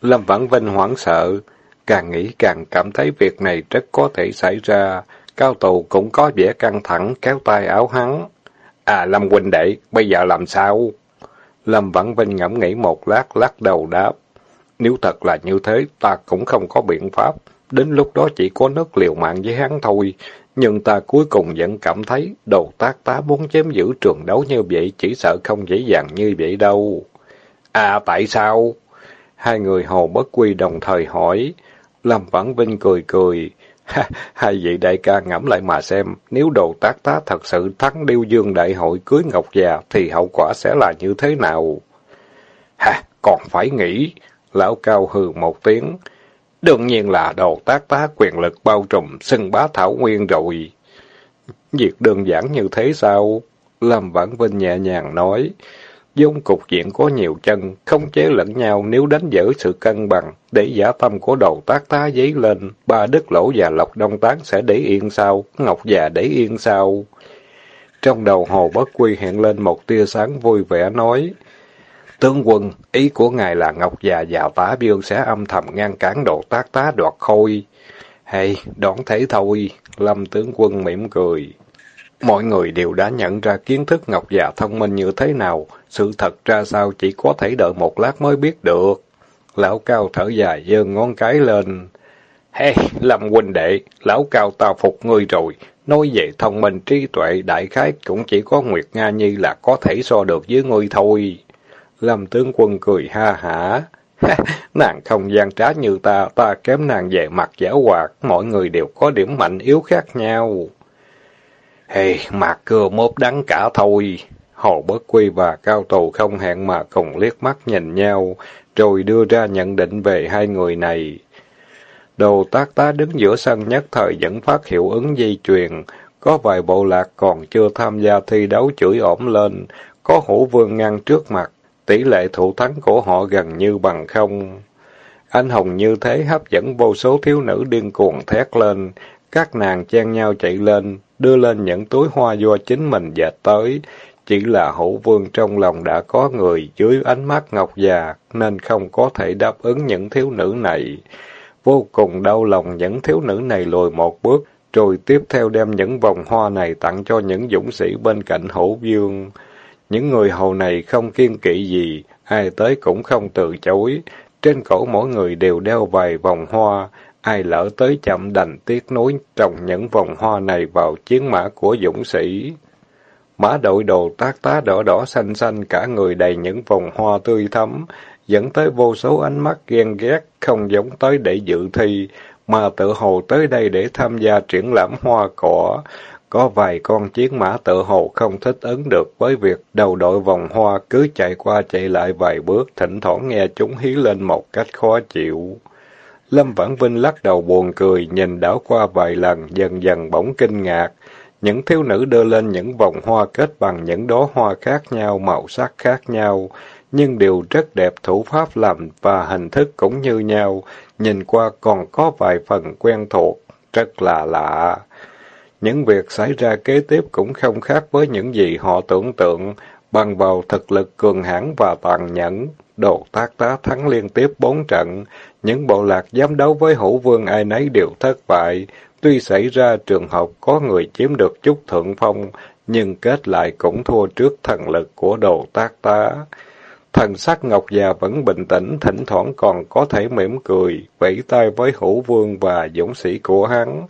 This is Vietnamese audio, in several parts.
Lâm Vãn Vinh hoảng sợ, càng nghĩ càng cảm thấy việc này rất có thể xảy ra. Cao tù cũng có vẻ căng thẳng, kéo tay áo hắn. À, Lâm huynh đệ, bây giờ làm sao? Lâm Vãn Vinh ngẫm nghĩ một lát, lắc đầu đáp. Nếu thật là như thế, ta cũng không có biện pháp. Đến lúc đó chỉ có nước liều mạng với hắn thôi. Nhưng ta cuối cùng vẫn cảm thấy đồ tác tá muốn chém giữ trường đấu như vậy chỉ sợ không dễ dàng như vậy đâu. À tại sao? Hai người hầu bất quy đồng thời hỏi. Lâm Vãn Vinh cười cười. Hai vị đại ca ngẫm lại mà xem, nếu đồ tác tá thật sự thắng điêu dương đại hội cưới Ngọc già thì hậu quả sẽ là như thế nào? Ha, còn phải nghĩ. Lão Cao hừ một tiếng. Đương nhiên là đồ tác tá quyền lực bao trùm, xưng bá thảo nguyên rồi. Việc đơn giản như thế sao? Lâm Vãn Vinh nhẹ nhàng nói. Dung cục diện có nhiều chân, không chế lẫn nhau nếu đánh dở sự cân bằng, để giả tâm của đầu tác tá giấy lên, ba đức lỗ và lộc đông tán sẽ để yên sao, ngọc già để yên sao. Trong đầu hồ bất quy hiện lên một tia sáng vui vẻ nói, Tướng quân, ý của ngài là Ngọc già và tá biêu sẽ âm thầm ngăn cản độ tác tá đoạt khôi. Hay, đoán thế thôi, Lâm tướng quân mỉm cười. Mọi người đều đã nhận ra kiến thức Ngọc già thông minh như thế nào, sự thật ra sao chỉ có thể đợi một lát mới biết được. Lão Cao thở dài giơ ngón cái lên. Hey, Lâm huynh đệ, lão Cao ta phục ngươi rồi. Nói về thông minh trí tuệ đại khái cũng chỉ có Nguyệt Nga Nhi là có thể so được với ngươi thôi. Lâm tướng quân cười ha hả. nàng không gian trá như ta, ta kém nàng về mặt giả hoạt, mọi người đều có điểm mạnh yếu khác nhau. Hey, mặt cưa mốt đắng cả thôi. Hồ Bất Quy và Cao Tù không hẹn mà cùng liếc mắt nhìn nhau, rồi đưa ra nhận định về hai người này. Đồ tác tá đứng giữa sân nhất thời vẫn phát hiệu ứng dây chuyền, có vài bộ lạc còn chưa tham gia thi đấu chửi ổn lên, có hổ vương ngăn trước mặt, tỷ lệ thủ thắng của họ gần như bằng không. Anh hùng như thế hấp dẫn vô số thiếu nữ điên cuồng thét lên, các nàng chen nhau chạy lên, đưa lên những túi hoa do chính mình dệt tới, chỉ là hữu vương trong lòng đã có người dưới ánh mắt ngọc già, nên không có thể đáp ứng những thiếu nữ này. Vô cùng đau lòng những thiếu nữ này lùi một bước, rồi tiếp theo đem những vòng hoa này tặng cho những dũng sĩ bên cạnh hữu vương. Những người hầu này không kiên kỵ gì, ai tới cũng không từ chối. Trên cổ mỗi người đều đeo vài vòng hoa, ai lỡ tới chậm đành tiếc nối trồng những vòng hoa này vào chiến mã của dũng sĩ. Mã đội đồ tác tá đỏ đỏ xanh xanh cả người đầy những vòng hoa tươi thắm, dẫn tới vô số ánh mắt ghen ghét, không giống tới để dự thi, mà tự hồ tới đây để tham gia triển lãm hoa cỏ. Có vài con chiến mã tự hồ không thích ứng được với việc đầu đội vòng hoa cứ chạy qua chạy lại vài bước, thỉnh thoảng nghe chúng hí lên một cách khó chịu. Lâm Vãn Vinh lắc đầu buồn cười, nhìn đảo qua vài lần, dần dần bỗng kinh ngạc. Những thiếu nữ đưa lên những vòng hoa kết bằng những đóa hoa khác nhau, màu sắc khác nhau, nhưng đều rất đẹp thủ pháp làm và hình thức cũng như nhau, nhìn qua còn có vài phần quen thuộc, rất là lạ. Những việc xảy ra kế tiếp cũng không khác với những gì họ tưởng tượng, bằng vào thực lực cường hãn và tàn nhẫn. Đồ tác tá thắng liên tiếp bốn trận, những bộ lạc dám đấu với hữu vương ai nấy đều thất bại, Tuy xảy ra trường hợp có người chiếm được chút thượng phong, nhưng kết lại cũng thua trước thần lực của đồ tác tá. Thần sắc Ngọc già vẫn bình tĩnh, thỉnh thoảng còn có thể mỉm cười, vẫy tay với hữu vương và dũng sĩ của hắn.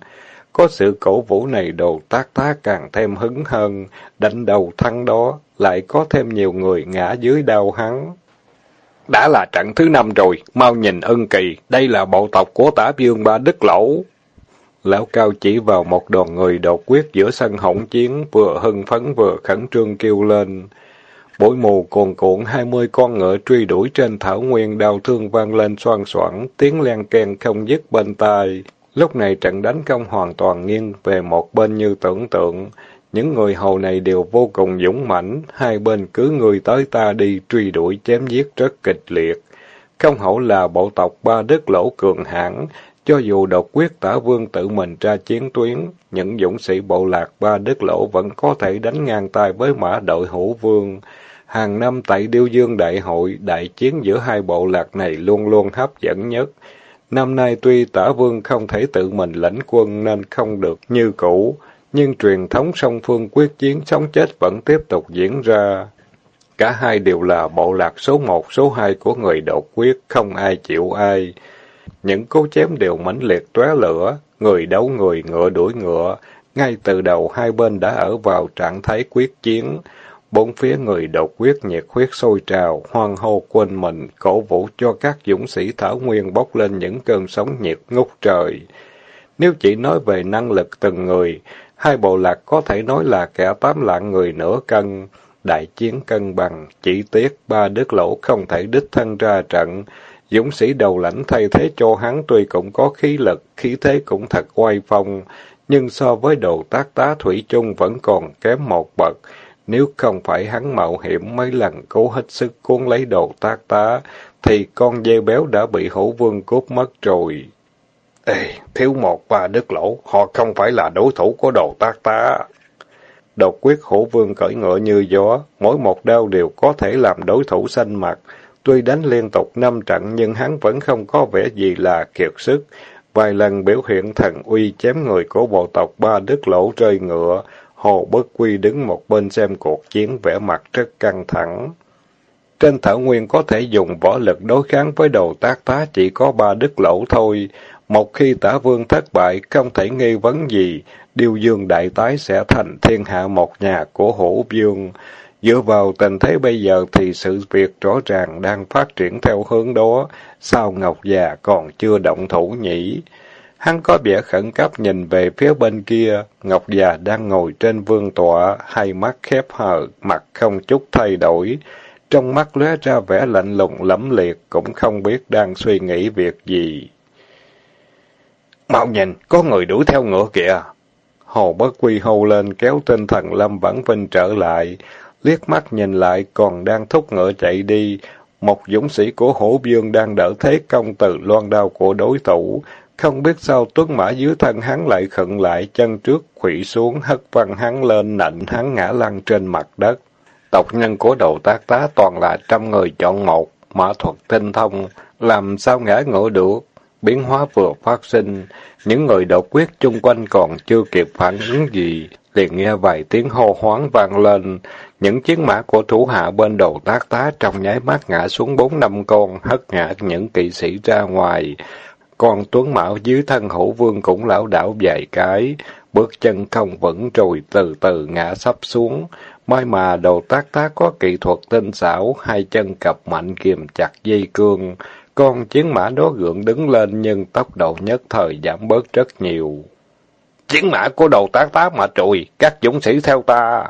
Có sự cổ vũ này đồ tác tá càng thêm hứng hơn, đánh đầu thắng đó, lại có thêm nhiều người ngã dưới đau hắn. Đã là trận thứ năm rồi, mau nhìn ân kỳ, đây là bộ tộc của tả dương ba đức lẩu. Lão Cao chỉ vào một đoàn người đột quyết giữa sân hỗn chiến, vừa hưng phấn vừa khẩn trương kêu lên. Bụi mù cuồn cuộn hai mươi con ngựa truy đuổi trên thảo nguyên đau thương vang lên xoan xoảng, tiếng len keng không dứt bên tai. Lúc này trận đánh công hoàn toàn nghiêng về một bên như tưởng tượng. Những người hầu này đều vô cùng dũng mãnh, hai bên cứ người tới ta đi truy đuổi chém giết rất kịch liệt. Không hổ là bộ tộc ba đức lỗ cường hãn, cho dù độc quyết tả vương tự mình ra chiến tuyến, những dũng sĩ bộ lạc ba đức lỗ vẫn có thể đánh ngang tay với mã đội hữu vương. Hàng năm tại Điêu Dương Đại hội, đại chiến giữa hai bộ lạc này luôn luôn hấp dẫn nhất. Năm nay tuy tả vương không thể tự mình lãnh quân nên không được như cũ, nhưng truyền thống song phương quyết chiến sống chết vẫn tiếp tục diễn ra. Cả hai đều là bộ lạc số một, số hai của người đột quyết, không ai chịu ai. Những cú chém đều mãnh liệt tóe lửa, người đấu người, ngựa đuổi ngựa. Ngay từ đầu hai bên đã ở vào trạng thái quyết chiến. Bốn phía người đột quyết nhiệt huyết sôi trào, hoan hô quên mình, cổ vũ cho các dũng sĩ Thảo Nguyên bốc lên những cơn sóng nhiệt ngút trời. Nếu chỉ nói về năng lực từng người, hai bộ lạc có thể nói là kẻ tám lạng người nửa cân. Đại chiến cân bằng, chỉ tiếc ba đứt lỗ không thể đích thân ra trận. Dũng sĩ đầu lãnh thay thế cho hắn tuy cũng có khí lực, khí thế cũng thật oai phong, nhưng so với đồ tác tá Thủy chung vẫn còn kém một bậc. Nếu không phải hắn mạo hiểm mấy lần cố hết sức cuốn lấy đồ tác tá, thì con dê béo đã bị hổ vương cướp mất rồi. Ê, thiếu một và đứt lỗ, họ không phải là đối thủ của đồ tác tá. Độc quyết hổ vương cởi ngựa như gió, mỗi một đao đều có thể làm đối thủ xanh mặt. Tuy đánh liên tục năm trận nhưng hắn vẫn không có vẻ gì là kiệt sức. Vài lần biểu hiện thần uy chém người của bộ tộc ba đứt lỗ rơi ngựa, Hồ Bất Quy đứng một bên xem cuộc chiến vẻ mặt rất căng thẳng. Trên thảo nguyên có thể dùng võ lực đối kháng với đầu tác tá chỉ có ba đứt lỗ thôi. Một khi tả vương thất bại, không thể nghi vấn gì, Điêu Dương Đại Tái sẽ thành thiên hạ một nhà của hổ vương. Dựa vào tình thế bây giờ thì sự việc rõ ràng đang phát triển theo hướng đó, sao Ngọc già còn chưa động thủ nhỉ? Hắn có vẻ khẩn cấp nhìn về phía bên kia, Ngọc già đang ngồi trên vương tọa, hai mắt khép hờ, mặt không chút thay đổi. Trong mắt lóe ra vẻ lạnh lùng lẫm liệt, cũng không biết đang suy nghĩ việc gì. Mau nhìn, có người đuổi theo ngựa kìa! Hồ Bất Quy hô lên kéo tinh thần Lâm Vãn Vinh trở lại, liếc mắt nhìn lại còn đang thúc ngựa chạy đi. Một dũng sĩ của hổ dương đang đỡ thế công từ loan đao của đối thủ. Không biết sao tuấn mã dưới thân hắn lại khựng lại, chân trước quỵ xuống, hất văng hắn lên, nạnh hắn ngã lăn trên mặt đất. Tộc nhân của đầu tác tá toàn là trăm người chọn một, mã thuật tinh thông, làm sao ngã ngựa được. Biến hóa vừa phát sinh, những người đột quyết chung quanh còn chưa kịp phản ứng gì, liền nghe vài tiếng hô hoáng vang lên. Những chiến mã của thủ hạ bên đầu tác tá trong nháy mắt ngã xuống bốn năm con, hất ngã những kỵ sĩ ra ngoài. Còn tuấn mạo dưới thân hổ vương cũng lão đảo vài cái, bước chân không vững rồi từ từ ngã sắp xuống. May mà đầu tác tá có kỹ thuật tinh xảo, hai chân cặp mạnh kiềm chặt dây cương. Con chiến mã đó gượng đứng lên nhưng tốc độ nhất thời giảm bớt rất nhiều. Chiến mã của đầu tá tá mà trùi, các dũng sĩ theo ta.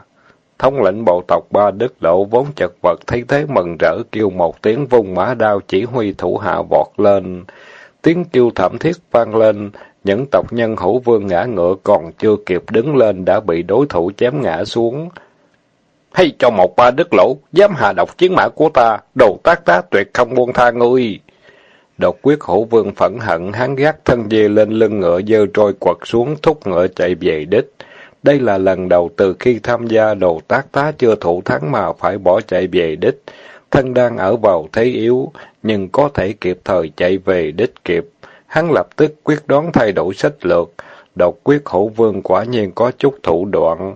Thống lĩnh bộ tộc ba đức lộ vốn chật vật thấy thế mừng rỡ kêu một tiếng vung mã đao chỉ huy thủ hạ vọt lên. Tiếng kêu thảm thiết vang lên, những tộc nhân hữu vương ngã ngựa còn chưa kịp đứng lên đã bị đối thủ chém ngã xuống. Hay cho một ba đức lỗ, dám hạ độc chiến mã của ta, đồ tác tá tuyệt không buông tha ngươi. Độc quyết hổ vương phẫn hận, hắn gác thân dê lên lưng ngựa dơ trôi quật xuống, thúc ngựa chạy về đích. Đây là lần đầu từ khi tham gia đồ tác tá chưa thủ thắng mà phải bỏ chạy về đích. Thân đang ở vào thế yếu, nhưng có thể kịp thời chạy về đích kịp. Hắn lập tức quyết đoán thay đổi sách lược. Độc quyết hổ vương quả nhiên có chút thủ đoạn.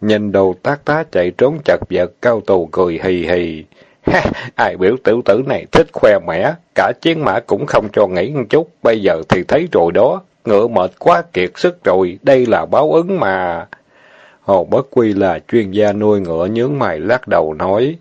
Nhìn đầu tác tá chạy trốn chật vật, cao tù cười hì hì. Ha, ai biểu tiểu tử này thích khoe mẽ, cả chiến mã cũng không cho nghỉ một chút, bây giờ thì thấy rồi đó, ngựa mệt quá kiệt sức rồi, đây là báo ứng mà. Hồ Bất Quy là chuyên gia nuôi ngựa nhướng mày lắc đầu nói,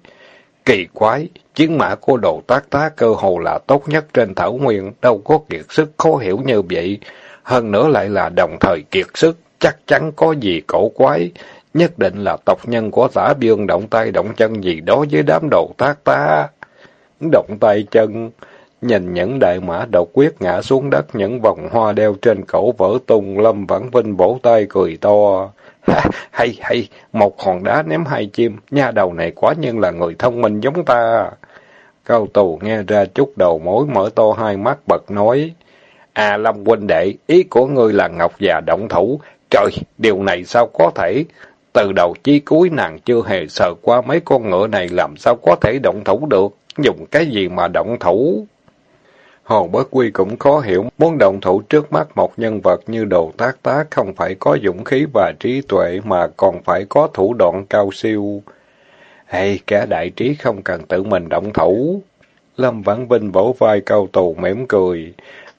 kỳ quái, chiến mã của đồ tác tá cơ hồ là tốt nhất trên thảo nguyên, đâu có kiệt sức khó hiểu như vậy, hơn nữa lại là đồng thời kiệt sức, chắc chắn có gì cổ quái, Nhất định là tộc nhân của tả dương động tay động chân gì đó với đám đồ tác ta. Động tay chân, nhìn những đại mã độc quyết ngã xuống đất, những vòng hoa đeo trên cổ vỡ tung, Lâm Vãn Vinh bổ tay cười to. Ha, hay hay, một hòn đá ném hai chim, nha đầu này quả nhiên là người thông minh giống ta. Cao tù nghe ra chút đầu mối mở to hai mắt bật nói. À Lâm huynh đệ, ý của ngươi là Ngọc già động thủ. Trời, điều này sao có thể? Từ đầu chí cuối nàng chưa hề sợ qua mấy con ngựa này làm sao có thể động thủ được, dùng cái gì mà động thủ. Hồ Bất Quy cũng khó hiểu, muốn động thủ trước mắt một nhân vật như đồ tác tá không phải có dũng khí và trí tuệ mà còn phải có thủ đoạn cao siêu. Hay, cả đại trí không cần tự mình động thủ. Lâm Vãn Vinh vỗ vai cao tù mỉm cười.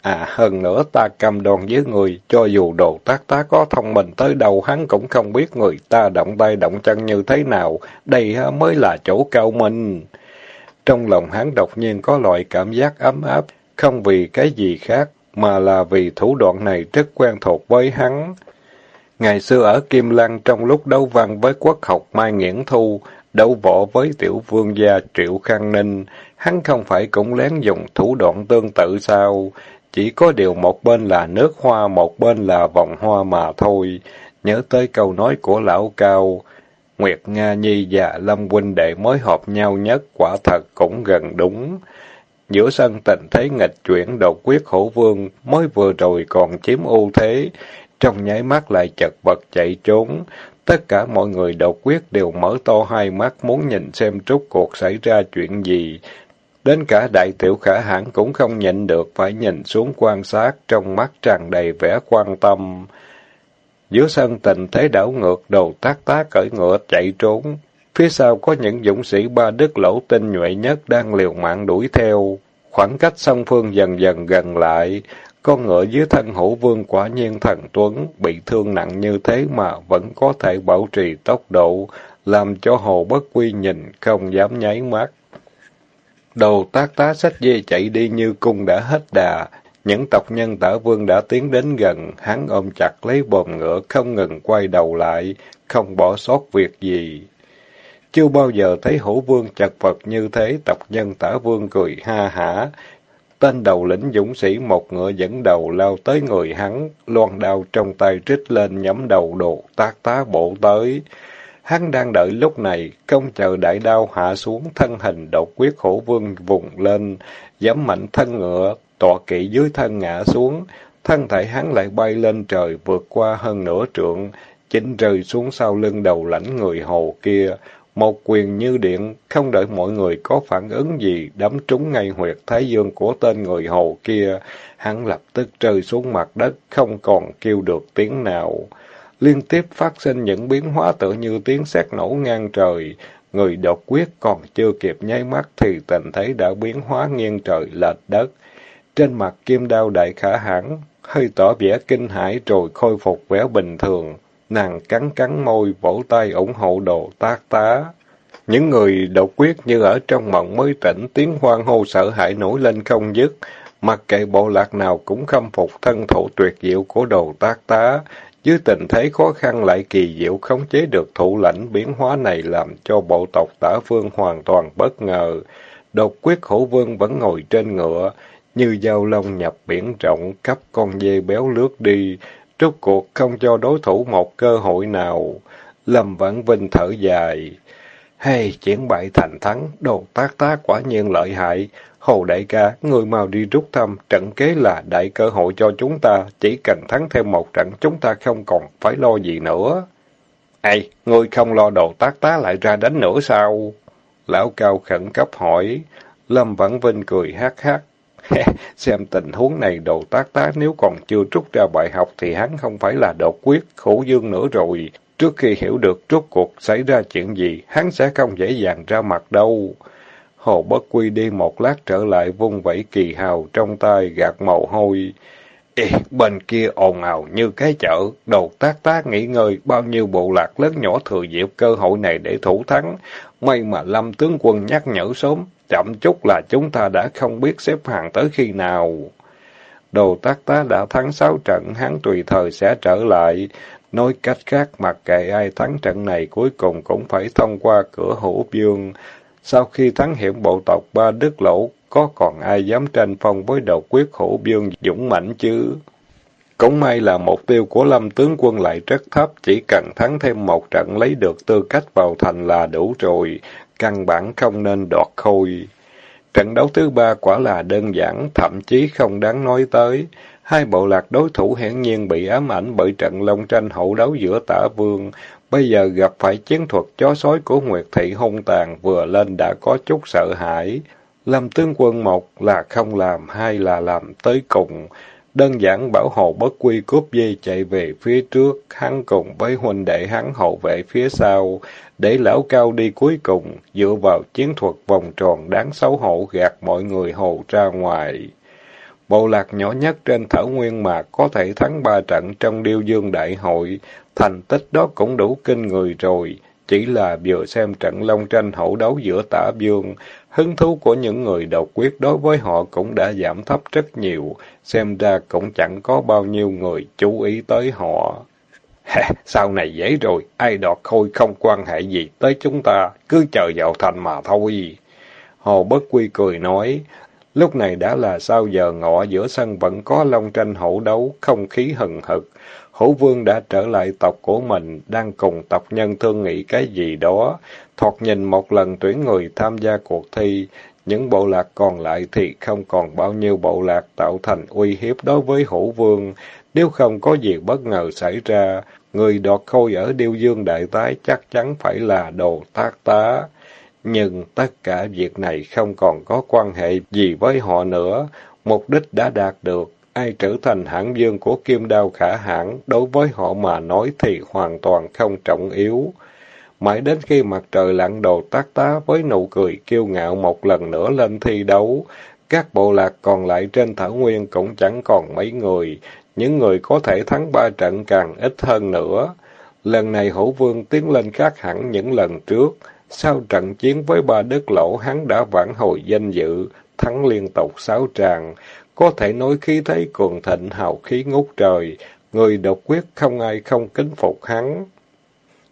À, hơn nữa ta cam đoan với người, cho dù đồ tác tá có thông minh tới đâu hắn cũng không biết người ta động tay động chân như thế nào, đây à, mới là chỗ cao minh. Trong lòng hắn đột nhiên có loại cảm giác ấm áp, không vì cái gì khác, mà là vì thủ đoạn này rất quen thuộc với hắn. Ngày xưa ở Kim Lăng trong lúc đấu văn với quốc học Mai Nghiễn Thu, đấu võ với tiểu vương gia Triệu Khang Ninh, hắn không phải cũng lén dùng thủ đoạn tương tự sao? Chỉ có điều một bên là nước hoa, một bên là vòng hoa mà thôi. Nhớ tới câu nói của lão cao, Nguyệt Nga Nhi và Lâm huynh đệ mới hợp nhau nhất, quả thật cũng gần đúng. Giữa sân tình thấy nghịch chuyển đột quyết hổ vương, mới vừa rồi còn chiếm ưu thế, trong nháy mắt lại chật vật chạy trốn. Tất cả mọi người đột quyết đều mở to hai mắt muốn nhìn xem rốt cuộc xảy ra chuyện gì. Đến cả đại tiểu khả hãn cũng không nhịn được phải nhìn xuống quan sát, trong mắt tràn đầy vẻ quan tâm. Giữa sân tình thế đảo ngược đầu tác tá cởi ngựa chạy trốn. Phía sau có những dũng sĩ ba đức lỗ tinh nhuệ nhất đang liều mạng đuổi theo. Khoảng cách song phương dần dần gần lại. Con ngựa dưới thân hữu vương quả nhiên thần tuấn, bị thương nặng như thế mà vẫn có thể bảo trì tốc độ, làm cho hồ bất quy nhìn không dám nháy mắt. Đầu tác tá sách dê chạy đi như cung đã hết đà, những tộc nhân tả vương đã tiến đến gần, hắn ôm chặt lấy bồn ngựa không ngừng quay đầu lại, không bỏ sót việc gì. Chưa bao giờ thấy hổ vương chật vật như thế, tộc nhân tả vương cười ha hả. Tên đầu lĩnh dũng sĩ một ngựa dẫn đầu lao tới người hắn, loan đao trong tay trích lên nhắm đầu đồ tác tá bộ tới. Hắn đang đợi lúc này, không chờ đại đao hạ xuống, thân hình đột quyết hổ vương vùng lên, giẫm mạnh thân ngựa, tọa kỵ dưới thân ngã xuống, thân thể hắn lại bay lên trời vượt qua hơn nửa trượng, chính rơi xuống sau lưng đầu lãnh người hồ kia. Một quyền như điện, không đợi mọi người có phản ứng gì, đấm trúng ngay huyệt thái dương của tên người hồ kia. Hắn lập tức rơi xuống mặt đất, không còn kêu được tiếng nào. Liên tiếp phát sinh những biến hóa tự như tiếng sét nổ ngang trời. Người độc quyết còn chưa kịp nháy mắt thì tình thế đã biến hóa nghiêng trời lệch đất. Trên mặt kim đao đại khả hãn, hơi tỏ vẻ kinh hãi rồi khôi phục vẻ bình thường. Nàng cắn cắn môi, vỗ tay ủng hộ đồ tác tá. Những người độc quyết như ở trong mộng mới tỉnh, tiếng hoang hô sợ hãi nổi lên không dứt. Mặc kệ bộ lạc nào cũng khâm phục thân thủ tuyệt diệu của đồ tác tá. Dưới tình thế khó khăn lại kỳ diệu khống chế được thủ lãnh biến hóa này làm cho bộ tộc tả phương hoàn toàn bất ngờ. Độc quyết hổ vương vẫn ngồi trên ngựa, như dao lông nhập biển rộng, cắp con dê béo lướt đi, rốt cuộc không cho đối thủ một cơ hội nào. Lâm Vãn Vinh thở dài. Hay, chiến bại thành thắng, đồ tác tá quả nhiên lợi hại. Hồ đại ca, người mau đi rút thăm, trận kế là đại cơ hội cho chúng ta, chỉ cần thắng thêm một trận chúng ta không còn phải lo gì nữa. Ê, ngươi không lo đồ tác tá lại ra đánh nữa sao? Lão Cao khẩn cấp hỏi. Lâm Vãn Vinh cười hát hát. Xem tình huống này đồ tác tá nếu còn chưa rút ra bài học thì hắn không phải là đột quyết, khổ dương nữa rồi. Trước khi hiểu được rốt cuộc xảy ra chuyện gì, hắn sẽ không dễ dàng ra mặt đâu. Hồ Bất Quy đi một lát trở lại vung vẩy kỳ hào trong tay gạt mồ hôi. Ê, bên kia ồn ào như cái chợ, đầu tác tác nghỉ ngơi, bao nhiêu bộ lạc lớn nhỏ thừa dịp cơ hội này để thủ thắng. May mà Lâm tướng quân nhắc nhở sớm, chậm chút là chúng ta đã không biết xếp hàng tới khi nào. Đồ tác tá đã thắng sáu trận, hắn tùy thời sẽ trở lại. Nói cách khác, mặc kệ ai thắng trận này cuối cùng cũng phải thông qua cửa hữu dương. Sau khi thắng hiểm bộ tộc ba đức lỗ, có còn ai dám tranh phong với đầu quyết hữu dương dũng mãnh chứ? Cũng may là mục tiêu của lâm tướng quân lại rất thấp, chỉ cần thắng thêm một trận lấy được tư cách vào thành là đủ rồi, căn bản không nên đoạt khôi. Trận đấu thứ ba quả là đơn giản, thậm chí không đáng nói tới. Hai bộ lạc đối thủ hiển nhiên bị ám ảnh bởi trận long tranh hậu đấu giữa tả vương. Bây giờ gặp phải chiến thuật chó sói của Nguyệt Thị hung tàn vừa lên đã có chút sợ hãi. làm tướng quân một là không làm, hai là làm tới cùng. Đơn giản bảo hộ bất quy cướp dây chạy về phía trước, hắn cùng với huynh đệ hắn hậu vệ phía sau, để lão cao đi cuối cùng, dựa vào chiến thuật vòng tròn đáng xấu hổ gạt mọi người hồ ra ngoài. Bộ lạc nhỏ nhất trên thảo nguyên mà có thể thắng ba trận trong điêu dương đại hội, thành tích đó cũng đủ kinh người rồi. Chỉ là vừa xem trận long tranh hậu đấu giữa tả dương, hứng thú của những người độc quyết đối với họ cũng đã giảm thấp rất nhiều, xem ra cũng chẳng có bao nhiêu người chú ý tới họ. Ha, sau này dễ rồi, ai đọt khôi không quan hệ gì tới chúng ta, cứ chờ vào thành mà thôi. Hồ Bất Quy cười nói, lúc này đã là sau giờ ngọ giữa sân vẫn có long tranh hậu đấu, không khí hừng hực. Hữu Vương đã trở lại tộc của mình, đang cùng tộc nhân thương nghị cái gì đó. Thoạt nhìn một lần tuyển người tham gia cuộc thi, những bộ lạc còn lại thì không còn bao nhiêu bộ lạc tạo thành uy hiếp đối với Hữu Vương. Nếu không có gì bất ngờ xảy ra, người đọt khôi ở Điêu Dương Đại Tái chắc chắn phải là đồ tác tá. Nhưng tất cả việc này không còn có quan hệ gì với họ nữa. Mục đích đã đạt được, ai trở thành hãng dương của kim đao khả hãn, đối với họ mà nói thì hoàn toàn không trọng yếu. Mãi đến khi mặt trời lặn đồ tác tá với nụ cười kiêu ngạo một lần nữa lên thi đấu, các bộ lạc còn lại trên thảo nguyên cũng chẳng còn mấy người, những người có thể thắng ba trận càng ít hơn nữa. Lần này hữu vương tiến lên khác hẳn những lần trước. Sau trận chiến với ba đức lỗ hắn đã vãn hồi danh dự, thắng liên tục sáu tràng. Có thể nói khí thế cường thịnh hào khí ngút trời, người độc quyết không ai không kính phục hắn.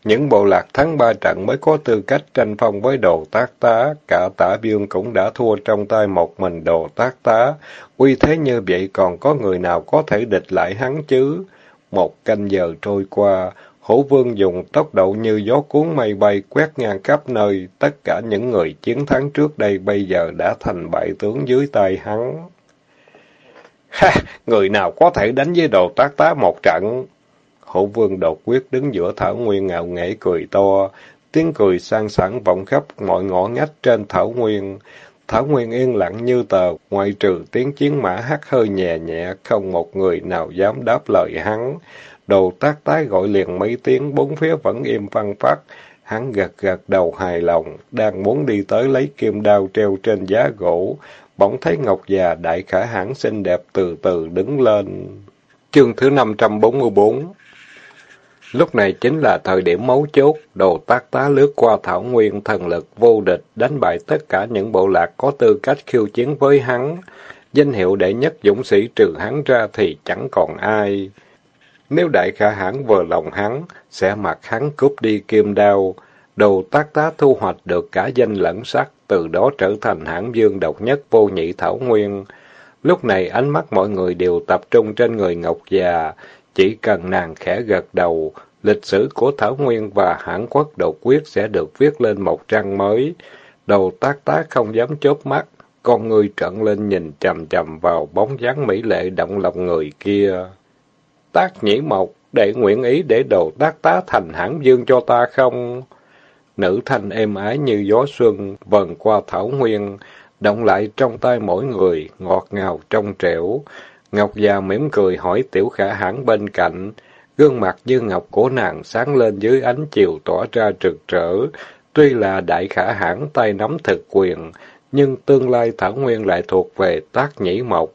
Những bộ lạc thắng ba trận mới có tư cách tranh phong với đồ tác tá, cả tả biương cũng đã thua trong tay một mình đồ tác tá. Uy thế như vậy còn có người nào có thể địch lại hắn chứ? Một canh giờ trôi qua, hổ vương dùng tốc độ như gió cuốn mây bay quét ngang khắp nơi, tất cả những người chiến thắng trước đây bây giờ đã thành bại tướng dưới tay hắn. Ha! Người nào có thể đánh với đồ tác tá một trận? Hổ vương đột quyết đứng giữa thảo nguyên ngạo nghễ cười to, tiếng cười sang sảng vọng khắp mọi ngõ ngách trên thảo nguyên. Thảo nguyên yên lặng như tờ, ngoại trừ tiếng chiến mã hắt hơi nhẹ nhẹ, không một người nào dám đáp lời hắn. Đồ tác tái gọi liền mấy tiếng, bốn phía vẫn im văn phát. Hắn gật gật đầu hài lòng, đang muốn đi tới lấy kim đao treo trên giá gỗ. Bỗng thấy Ngọc già đại khả hãn xinh đẹp từ từ đứng lên. Chương thứ 544 Lúc này chính là thời điểm mấu chốt, đồ tác tá lướt qua thảo nguyên thần lực vô địch, đánh bại tất cả những bộ lạc có tư cách khiêu chiến với hắn. Danh hiệu đệ nhất dũng sĩ trừ hắn ra thì chẳng còn ai. Nếu đại khả hãn vừa lòng hắn, sẽ mặc hắn cướp đi kim đao. Đồ tác tá thu hoạch được cả danh lẫn sắc, từ đó trở thành hãng dương độc nhất vô nhị thảo nguyên. Lúc này ánh mắt mọi người đều tập trung trên người Ngọc già, chỉ cần nàng khẽ gật đầu, lịch sử của Thảo Nguyên và hãng quốc độc quyết sẽ được viết lên một trang mới. Đầu tác tá không dám chớp mắt, con người trợn lên nhìn chầm chầm vào bóng dáng mỹ lệ động lòng người kia. Tác nhĩ mộc, để nguyện ý để đầu tác tá thành hãng dương cho ta không? Nữ thanh êm ái như gió xuân, vần qua Thảo Nguyên, động lại trong tay mỗi người, ngọt ngào trong trẻo. Ngọc già mỉm cười hỏi tiểu khả hãn bên cạnh, gương mặt như ngọc của nàng sáng lên dưới ánh chiều tỏa ra trực trở. Tuy là đại khả hãn tay nắm thực quyền, nhưng tương lai Thảo Nguyên lại thuộc về tác nhĩ mộc.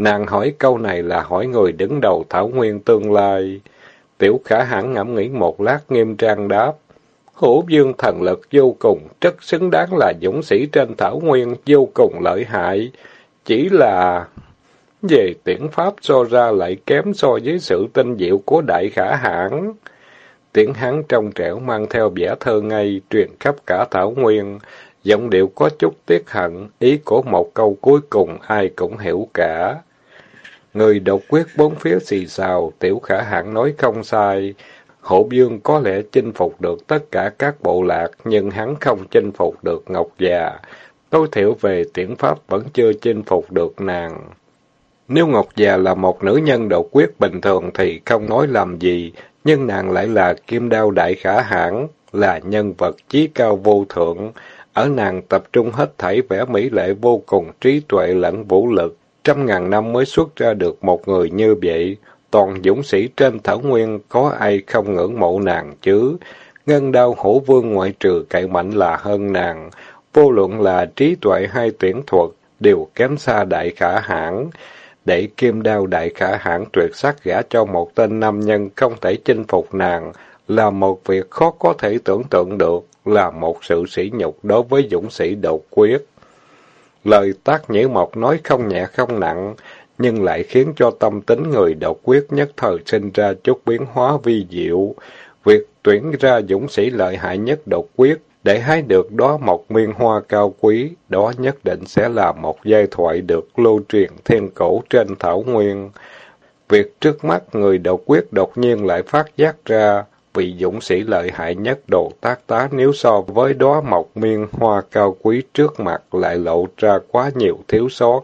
Nàng hỏi câu này là hỏi người đứng đầu Thảo Nguyên tương lai. Tiểu khả hãn ngẫm nghĩ một lát nghiêm trang đáp. Hữu dương thần lực vô cùng, rất xứng đáng là dũng sĩ trên Thảo Nguyên, vô cùng lợi hại. Chỉ là... Về tiễn pháp so ra lại kém so với sự tinh diệu của đại khả hãn. Tiếng hắn trong trẻo mang theo vẻ thơ ngây, truyền khắp cả thảo nguyên. Giọng điệu có chút tiếc hận, ý của một câu cuối cùng ai cũng hiểu cả. Người độc quyết bốn phía xì xào, tiểu khả hãn nói không sai. Hổ dương có lẽ chinh phục được tất cả các bộ lạc, nhưng hắn không chinh phục được Ngọc già. Tối thiểu về tiễn pháp vẫn chưa chinh phục được nàng. Nếu Ngọc già là một nữ nhân độc quyết bình thường thì không nói làm gì, nhưng nàng lại là kim đao đại khả hãn, là nhân vật chí cao vô thượng. Ở nàng tập trung hết thảy vẻ mỹ lệ vô cùng trí tuệ lẫn vũ lực. Trăm ngàn năm mới xuất ra được một người như vậy. Toàn dũng sĩ trên thảo nguyên có ai không ngưỡng mộ nàng chứ? Ngân đao hổ vương ngoại trừ cậy mạnh là hơn nàng. Vô luận là trí tuệ hay tuyển thuật, đều kém xa đại khả hãn. Để kim đao đại khả hãn tuyệt sắc gã cho một tên nam nhân không thể chinh phục nàng, là một việc khó có thể tưởng tượng được, là một sự sỉ nhục đối với dũng sĩ đột quyết. Lời tác nhĩ mộc nói không nhẹ không nặng, nhưng lại khiến cho tâm tính người độc quyết nhất thời sinh ra chút biến hóa vi diệu. Việc tuyển ra dũng sĩ lợi hại nhất độc quyết để hái được đó một miên hoa cao quý, đó nhất định sẽ là một giai thoại được lưu truyền thiên cổ trên thảo nguyên. Việc trước mắt người độc quyết đột nhiên lại phát giác ra, vị dũng sĩ lợi hại nhất đồ tác tá nếu so với đó mộc miên hoa cao quý trước mặt lại lộ ra quá nhiều thiếu sót,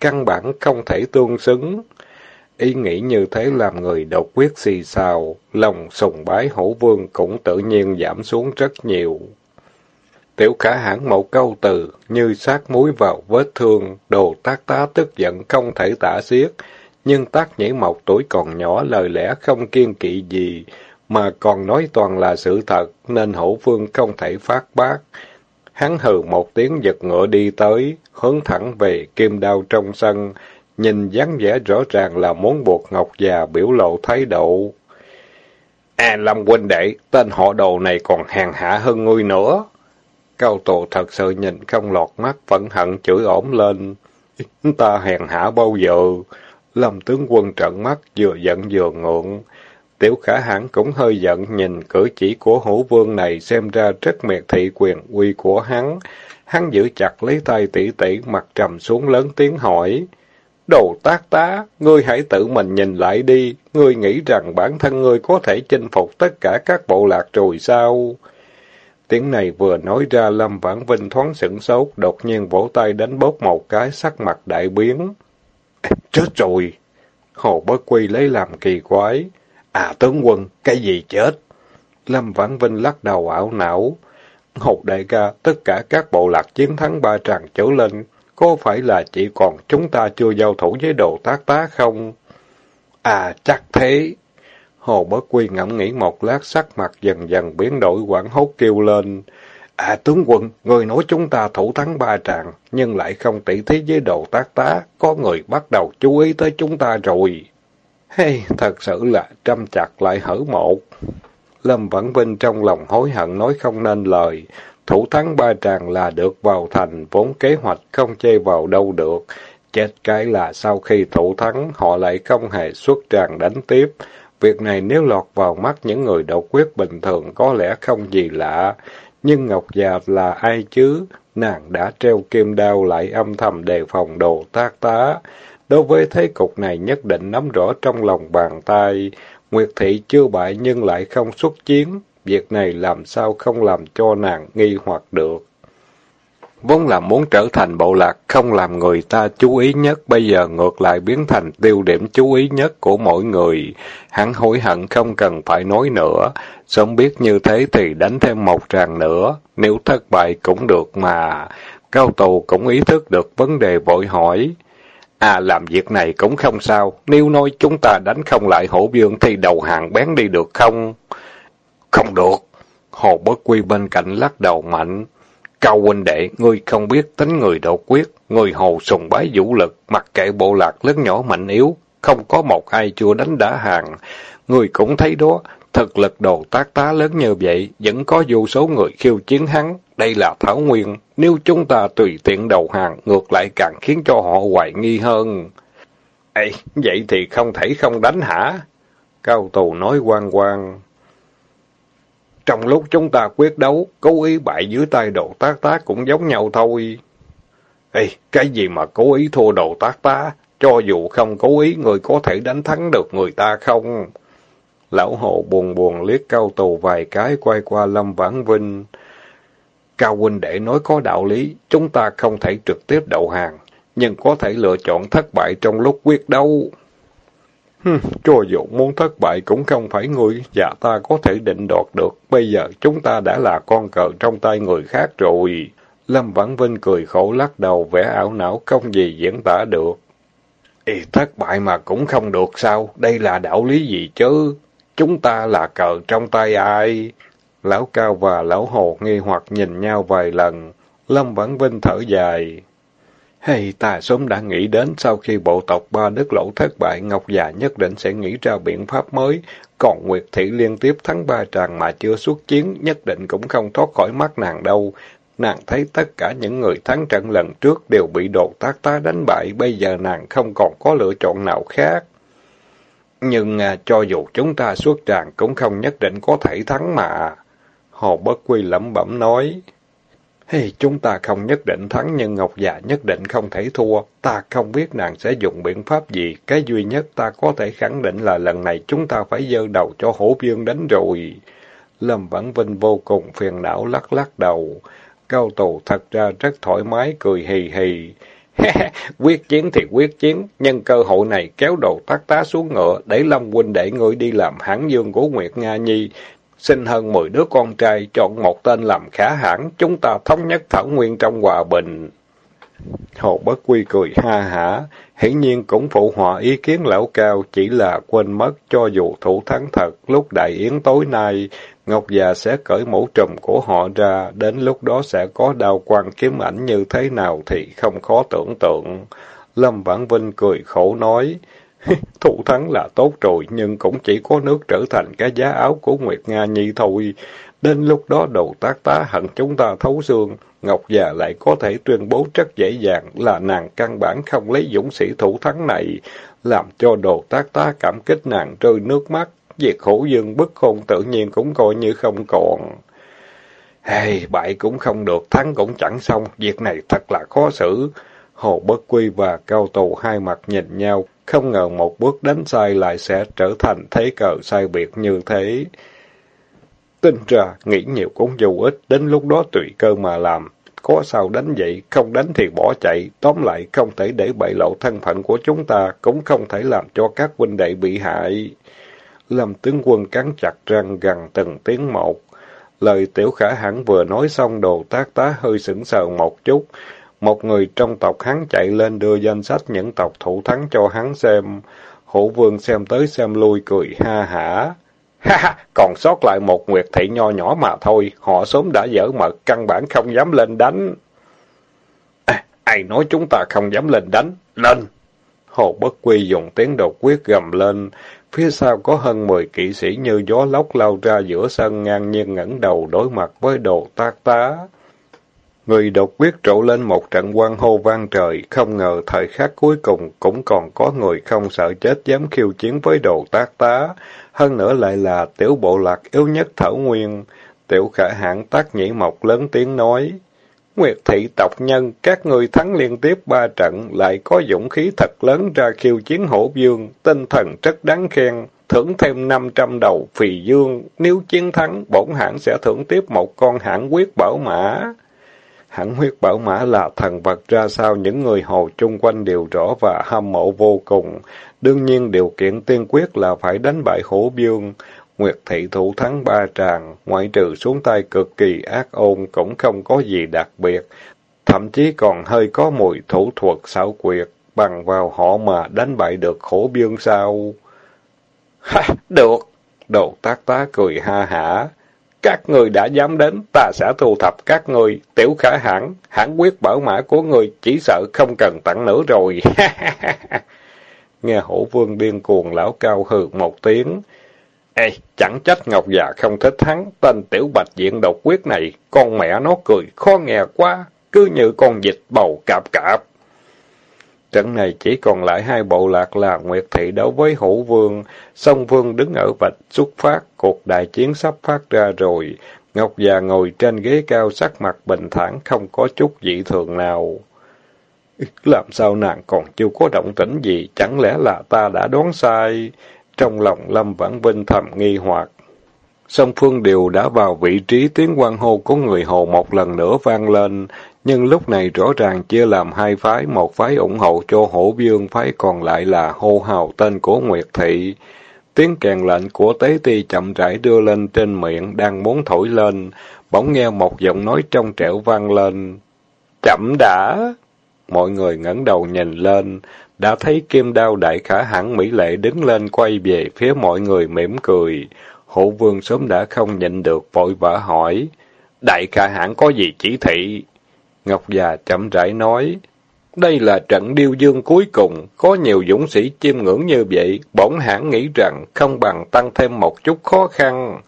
căn bản không thể tương xứng. Ý nghĩ như thế làm người độc quyết xì xào, lòng sùng bái hổ vương cũng tự nhiên giảm xuống rất nhiều. Tiểu khả hãn một câu từ, như sát muối vào vết thương, đồ tác tá tức giận không thể tả xiết, nhưng tác nhĩ mộc tuổi còn nhỏ lời lẽ không kiên kỵ gì, mà còn nói toàn là sự thật, nên hậu phương không thể phát bác. Hắn hừ một tiếng giật ngựa đi tới, hướng thẳng về kim đao trong sân, nhìn dáng vẻ rõ ràng là muốn buộc Ngọc già biểu lộ thái độ. À Lâm huynh đệ, tên họ đồ này còn hàng hạ hơn ngươi nữa. Cao tổ thật sự nhìn không lọt mắt, phẫn hận chửi ổn lên. Ta hèn hạ bao giờ? Lâm tướng quân trận mắt, vừa giận vừa ngượng. Tiểu khả hãn cũng hơi giận, nhìn cử chỉ của hữu vương này xem ra rất miệt thị quyền uy của hắn. Hắn giữ chặt lấy tay tỷ tỷ, mặt trầm xuống lớn tiếng hỏi. Đồ tác tá, ngươi hãy tự mình nhìn lại đi, ngươi nghĩ rằng bản thân ngươi có thể chinh phục tất cả các bộ lạc rồi sao? Tiếng này vừa nói ra Lâm Vãn Vinh thoáng sửng sốt, đột nhiên vỗ tay đánh bóp một cái sắc mặt đại biến. Chết rồi! Hồ Bất Quy lấy làm kỳ quái. À tướng quân, cái gì chết? Lâm Vãn Vinh lắc đầu ảo não. hột đại ca, tất cả các bộ lạc chiến thắng ba tràng trở lên, có phải là chỉ còn chúng ta chưa giao thủ với đồ tác tá không? À, chắc thế. Hồ Bất Quy ngẫm nghĩ một lát sắc mặt dần dần biến đổi quảng hốt kêu lên. À tướng quân, người nói chúng ta thủ thắng ba tràng, nhưng lại không tỷ thí với đồ tác tá, có người bắt đầu chú ý tới chúng ta rồi. Hey, thật sự là trăm chặt lại hở một. Lâm Vãn Vinh trong lòng hối hận nói không nên lời. Thủ thắng ba tràng là được vào thành, vốn kế hoạch không chê vào đâu được. Chết cái là sau khi thủ thắng, họ lại không hề xuất tràng đánh tiếp. Việc này nếu lọt vào mắt những người độc quyết bình thường có lẽ không gì lạ. Nhưng Ngọc già là ai chứ? Nàng đã treo kim đao lại âm thầm đề phòng đồ tác tá. Đối với thế cục này nhất định nắm rõ trong lòng bàn tay. Nguyệt thị chưa bại nhưng lại không xuất chiến. Việc này làm sao không làm cho nàng nghi hoặc được. Vốn là muốn trở thành bộ lạc không làm người ta chú ý nhất, bây giờ ngược lại biến thành tiêu điểm chú ý nhất của mỗi người. Hắn hối hận không cần phải nói nữa, sớm biết như thế thì đánh thêm một tràng nữa, nếu thất bại cũng được mà. Cao tù cũng ý thức được vấn đề vội hỏi. À làm việc này cũng không sao, nếu nói chúng ta đánh không lại hổ dương thì đầu hàng bén đi được không? Không được. Hồ Bất Quy bên cạnh lắc đầu mạnh. Cao huynh đệ, ngươi không biết tính người độc quyết, người hồ sùng bái vũ lực, mặc kệ bộ lạc lớn nhỏ mạnh yếu, không có một ai chưa đánh đã hàng. Người cũng thấy đó, thực lực đồ tác tá lớn như vậy, vẫn có vô số người khiêu chiến hắn. Đây là Thảo Nguyên, nếu chúng ta tùy tiện đầu hàng, ngược lại càng khiến cho họ hoài nghi hơn. Ê, vậy thì không thể không đánh hả? Cao Tù nói quan quan. Trong lúc chúng ta quyết đấu, cố ý bại dưới tay đồ tác tá cũng giống nhau thôi. Ê, cái gì mà cố ý thua đồ tác tá? Cho dù không cố ý, người có thể đánh thắng được người ta không? Lão hộ buồn buồn liếc cao tù vài cái quay qua Lâm Vãn Vinh. Cao huynh đệ nói có đạo lý, chúng ta không thể trực tiếp đầu hàng, nhưng có thể lựa chọn thất bại trong lúc quyết đấu. Hừm, cho dù muốn thất bại cũng không phải người và ta có thể định đoạt được. Bây giờ chúng ta đã là con cờ trong tay người khác rồi. Lâm Vãn Vinh cười khổ lắc đầu vẻ ảo não không gì diễn tả được. Ê, thất bại mà cũng không được sao? Đây là đạo lý gì chứ? Chúng ta là cờ trong tay ai? Lão Cao và Lão Hồ nghi hoặc nhìn nhau vài lần. Lâm Vãn Vinh thở dài. Hay ta sớm đã nghĩ đến sau khi bộ tộc ba đức lỗ thất bại, Ngọc già nhất định sẽ nghĩ ra biện pháp mới. Còn Nguyệt Thị liên tiếp thắng ba tràng mà chưa xuất chiến, nhất định cũng không thoát khỏi mắt nàng đâu. Nàng thấy tất cả những người thắng trận lần trước đều bị đột tác tá đánh bại, bây giờ nàng không còn có lựa chọn nào khác. Nhưng à, cho dù chúng ta xuất tràng cũng không nhất định có thể thắng mà. Hồ Bất Quy lẩm bẩm nói. Hey, chúng ta không nhất định thắng nhưng Ngọc già nhất định không thể thua. Ta không biết nàng sẽ dùng biện pháp gì. Cái duy nhất ta có thể khẳng định là lần này chúng ta phải dơ đầu cho hổ vương đánh rồi. Lâm Vãn Vinh vô cùng phiền não lắc lắc đầu. Cao tù thật ra rất thoải mái, cười hì hì. quyết chiến thì quyết chiến, nhân cơ hội này kéo đầu tác tá xuống ngựa, để Lâm huynh để ngươi đi làm hãng dương của Nguyệt Nga Nhi. Sinh hơn mười đứa con trai, chọn một tên làm khả hãn, chúng ta thống nhất thảo nguyên trong hòa bình. Hồ Bất Quy cười ha hả, hiển nhiên cũng phụ họa ý kiến lão cao, chỉ là quên mất cho dù thủ thắng thật, lúc đại yến tối nay, Ngọc già sẽ cởi mũ trùm của họ ra, đến lúc đó sẽ có đào quan kiếm ảnh như thế nào thì không khó tưởng tượng. Lâm Vãn Vinh cười khổ nói, thủ thắng là tốt rồi, nhưng cũng chỉ có nước trở thành cái giá áo của Nguyệt Nga Nhi thôi. Đến lúc đó đầu tác tá hận chúng ta thấu xương, Ngọc già lại có thể tuyên bố rất dễ dàng là nàng căn bản không lấy dũng sĩ thủ thắng này, làm cho đồ tác tá cảm kích nàng rơi nước mắt. Việc khổ dương bất khôn tự nhiên cũng coi như không còn. Hey, bại cũng không được, thắng cũng chẳng xong, việc này thật là khó xử. Hồ Bất Quy và Cao Tù hai mặt nhìn nhau, không ngờ một bước đánh sai lại sẽ trở thành thế cờ sai biệt như thế. Tin ra, nghĩ nhiều cũng vô ích, đến lúc đó tùy cơ mà làm. Có sao đánh vậy, không đánh thì bỏ chạy, tóm lại không thể để bại lộ thân phận của chúng ta, cũng không thể làm cho các huynh đệ bị hại. Lâm tướng quân cắn chặt răng gần từng tiếng một. Lời tiểu khả hẳn vừa nói xong đồ tác tá hơi sững sờ một chút. Một người trong tộc hắn chạy lên đưa danh sách những tộc thủ thắng cho hắn xem. Hổ vương xem tới xem lui cười ha hả. Ha ha, còn sót lại một nguyệt thị nho nhỏ mà thôi, họ sớm đã dở mật, căn bản không dám lên đánh. À, ai nói chúng ta không dám lên đánh? Lên! Hồ Bất Quy dùng tiếng đột quyết gầm lên, Phía sau có hơn mười kỵ sĩ như gió lốc lao ra giữa sân ngang nhiên ngẩng đầu đối mặt với đồ tác tá. Người đột quyết trổ lên một trận quan hô vang trời, không ngờ thời khắc cuối cùng cũng còn có người không sợ chết dám khiêu chiến với đồ tác tá. Hơn nữa lại là tiểu bộ lạc yếu nhất Thảo Nguyên. Tiểu khả hãng tác nhĩ mộc lớn tiếng nói. Nguyệt thị tộc nhân, các người thắng liên tiếp ba trận, lại có dũng khí thật lớn ra khiêu chiến hổ dương, tinh thần rất đáng khen, thưởng thêm 500 đầu phì dương, nếu chiến thắng, bổn hãng sẽ thưởng tiếp một con hãng quyết bảo mã. Hẳn huyết bảo mã là thần vật ra sao những người hồ chung quanh đều rõ và hâm mộ vô cùng. Đương nhiên điều kiện tiên quyết là phải đánh bại hổ dương. Nguyệt thị thủ thắng ba tràng, ngoại trừ xuống tay cực kỳ ác ôn cũng không có gì đặc biệt, thậm chí còn hơi có mùi thủ thuật xảo quyệt, bằng vào họ mà đánh bại được khổ biương sao. Ha, được! Đồ tác tá cười ha hả. Các người đã dám đến, ta sẽ thu thập các người, tiểu khả hãn, hãn quyết bảo mã của người, chỉ sợ không cần tặng nữa rồi. Nghe hổ vương điên cuồng lão cao hừ một tiếng, Ê, chẳng trách Ngọc già không thích hắn, tên tiểu bạch diện độc quyết này, con mẹ nó cười khó nghe quá, cứ như con dịch bầu cạp cạp. Trận này chỉ còn lại hai bộ lạc là Nguyệt Thị đấu với Hữu Vương, song Vương đứng ở vạch xuất phát, cuộc đại chiến sắp phát ra rồi. Ngọc già ngồi trên ghế cao sắc mặt bình thản, không có chút dị thường nào. Làm sao nàng còn chưa có động tĩnh gì, chẳng lẽ là ta đã đoán sai? Trong lòng Lâm Vãn Vinh thầm nghi hoặc. Song phương điều đã vào vị trí tiếng quan hô của người Hồ một lần nữa vang lên, nhưng lúc này rõ ràng chia làm hai phái, một phái ủng hộ cho hổ vương phái còn lại là hô hào tên của Nguyệt Thị. Tiếng kèn lệnh của tế ti chậm rãi đưa lên trên miệng, đang muốn thổi lên, bỗng nghe một giọng nói trong trẻo vang lên. Chậm đã! Mọi người ngẩng đầu nhìn lên, đã thấy kim đao đại khả hãn Mỹ Lệ đứng lên quay về phía mọi người mỉm cười. Hộ vương sớm đã không nhịn được, vội vã hỏi. Đại khả hãn có gì chỉ thị? Ngọc già chậm rãi nói. Đây là trận điêu dương cuối cùng, có nhiều dũng sĩ chiêm ngưỡng như vậy, bổn hãng nghĩ rằng không bằng tăng thêm một chút khó khăn.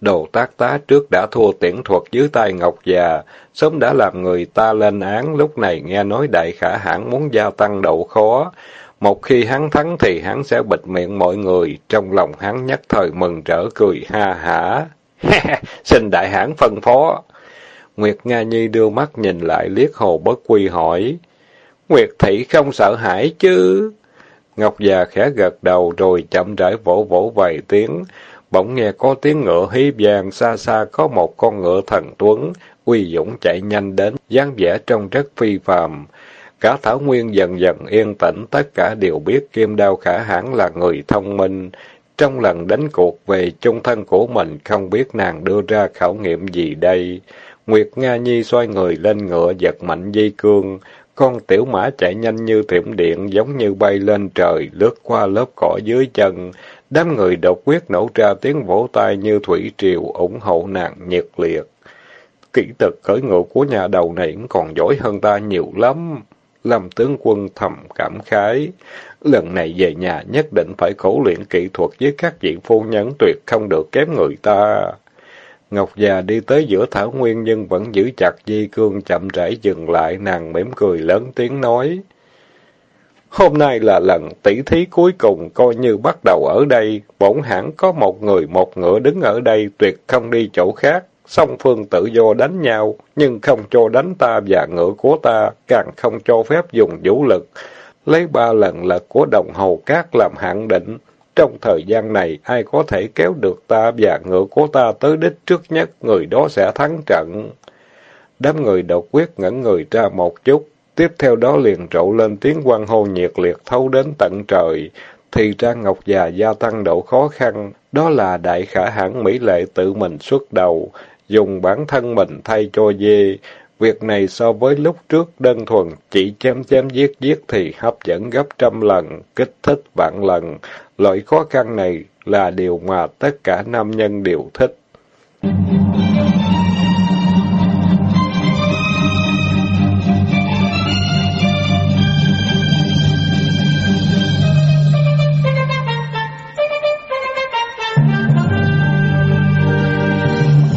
Đồ tác tá trước đã thua tiễn thuật dưới tay Ngọc già, sớm đã làm người ta lên án, lúc này nghe nói đại khả hãng muốn gia tăng độ khó. Một khi hắn thắng thì hắn sẽ bịt miệng mọi người, trong lòng hắn nhất thời mừng rỡ cười ha hả. Xin đại hãng phân phó. Nguyệt Nga Nhi đưa mắt nhìn lại liếc hồ bất quy hỏi. Nguyệt thị không sợ hãi chứ? Ngọc già khẽ gật đầu rồi chậm rãi vỗ vỗ vài tiếng. Bỗng nghe có tiếng ngựa hí vàng xa xa có một con ngựa thần tuấn, uy dũng chạy nhanh đến, dáng vẻ trông rất phi phàm. Cả Thảo Nguyên dần dần yên tĩnh, tất cả đều biết Kim Đao Khả hãn là người thông minh. Trong lần đánh cuộc về chung thân của mình, không biết nàng đưa ra khảo nghiệm gì đây. Nguyệt Nga Nhi xoay người lên ngựa giật mạnh dây cương. Con tiểu mã chạy nhanh như thiểm điện, giống như bay lên trời, lướt qua lớp cỏ dưới chân. Đám người độc quyết nổ ra tiếng vỗ tay như thủy triều, ủng hộ nàng nhiệt liệt. Kỹ thuật khởi ngựa của nhà đầu này cũng còn giỏi hơn ta nhiều lắm. Lâm tướng quân thầm cảm khái. Lần này về nhà nhất định phải khổ luyện kỹ thuật với các vị phu nhân tuyệt không được kém người ta. Ngọc già đi tới giữa thảo nguyên nhưng vẫn giữ chặt dây cương chậm rãi dừng lại, nàng mỉm cười lớn tiếng nói. Hôm nay là lần tỷ thí cuối cùng, coi như bắt đầu ở đây, bổn hãng có một người một ngựa đứng ở đây, tuyệt không đi chỗ khác. Song phương tự do đánh nhau, nhưng không cho đánh ta và ngựa của ta, càng không cho phép dùng vũ lực. Lấy ba lần lật của đồng hồ cát làm hạn định, trong thời gian này, ai có thể kéo được ta và ngựa của ta tới đích trước nhất, người đó sẽ thắng trận. Đám người độc quyết ngẩn người ra một chút, tiếp theo đó liền trộn lên tiếng quan hô nhiệt liệt thấu đến tận trời. Thì ra Ngọc già gia tăng độ khó khăn, đó là đại khả hãn Mỹ Lệ tự mình xuất đầu, dùng bản thân mình thay cho dê. Việc này so với lúc trước đơn thuần chỉ chém chém giết giết thì hấp dẫn gấp trăm lần, kích thích vạn lần. Loại khó khăn này là điều mà tất cả nam nhân đều thích.